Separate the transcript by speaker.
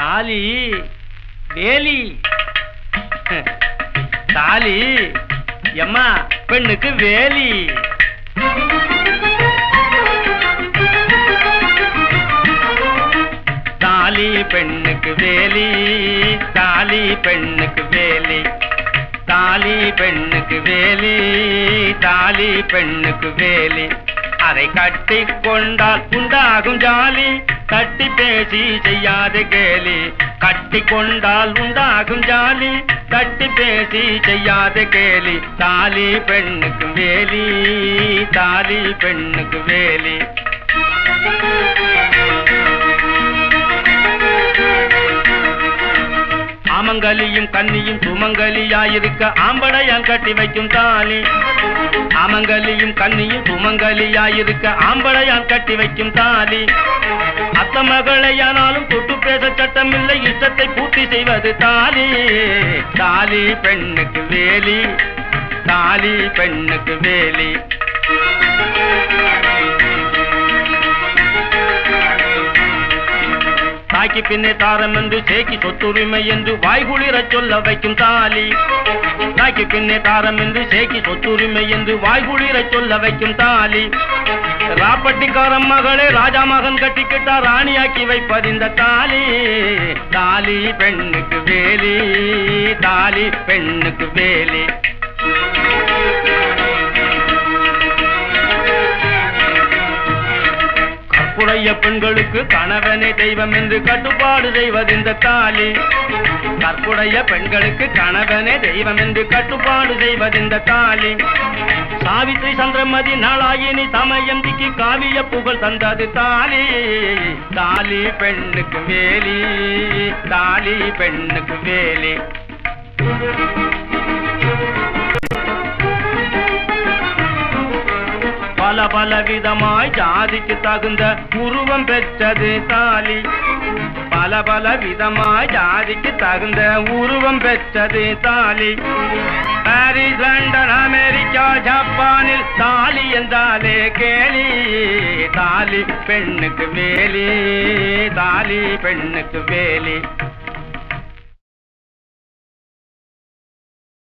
Speaker 1: தாலி வேலி. தாலி எம்மா பெண்ணுக்கு வேலி. தாலி பெண்ணுக்கு வேலி. தாலி பெண்ணுக்கு வேலி. தாலி பெண்ணுக்கு வேலி. தாலி பெண்ணுக்கு வேலி. அதை கட்டி கொண்டால் உண்டாகும் ஜாலி. தட்டி பேசி செய்யாத கேலி. கட்டி கொண்டால் உண்டாகும் ஜாலி. தட்டி பேசி செய்யாத கேலி. தாலி பெண்ணுக்கு வேலி தாலி பெண்ணுக்கு வேலி. அமங்கலியும் கன்னியும் சுமங்கலியாயிருக்க ஆம்படையான் கட்டி வைக்கும் தாலி. அமங்கலியும் கன்னியும் சுமங்கலியாயிருக்க ஆம்படையான் கட்டி வைக்கும் தாலி. அத்த மகளையானாலும் தொட்டு பேச சட்டமில்லை இஷ்டத்தை பூர்த்தி செய்வது தாலி. தாலி பெண்ணுக்கு வேலி தாலி பெண்ணுக்கு வேலி. தாக்கி பின்னே தாரம் என்று சேக்கி சொத்துரிமை என்று வாய்குளிரச் சொல்ல வைக்கும் தாலி. தாக்கி பின்னே தாரம் என்று சேக்கி சொத்துரிமை என்று வாய்குளிரச் சொல்ல வைக்கும் தாலி. ராப்பட்டிக்காரன் மகளே ராஜா மகன் கட்டிக்கிட்டா ராணியாக்கி வைப்பதிந்த தாலி. தாலி பெண்ணுக்கு வேலி தாலி பெண்ணுக்கு வேலி. உடைய பெண்களுக்கு கணவனே தெய்வம் என்று கட்டுப்பாடு செய்வது இந்த தாலி. கற்புடைய பெண்களுக்கு கணவனே தெய்வம் என்று கட்டுப்பாடு செய்வது இந்த தாலி. சாவித்ரி சந்திரமதி நாளாயினி தமயந்திக்கு காவிய புகழ் தந்தது தாலி. தாலி பெண்ணுக்கு வேலி தாலி பெண்ணுக்கு வேலி. பல பல விதமாய் ஜாதிக்கு தகுந்த உருவம் பெற்றது தாலி. பல பல விதமாய் ஜாதிக்கு தகுந்த உருவம் பெற்றது தாலி. பாரிஸ் லண்டன் அமெரிக்கா ஜப்பானில் தாலி என்றாலே கேலி. தாலி பெண்ணுக்கு வேலி தாலி பெண்ணுக்கு வேலி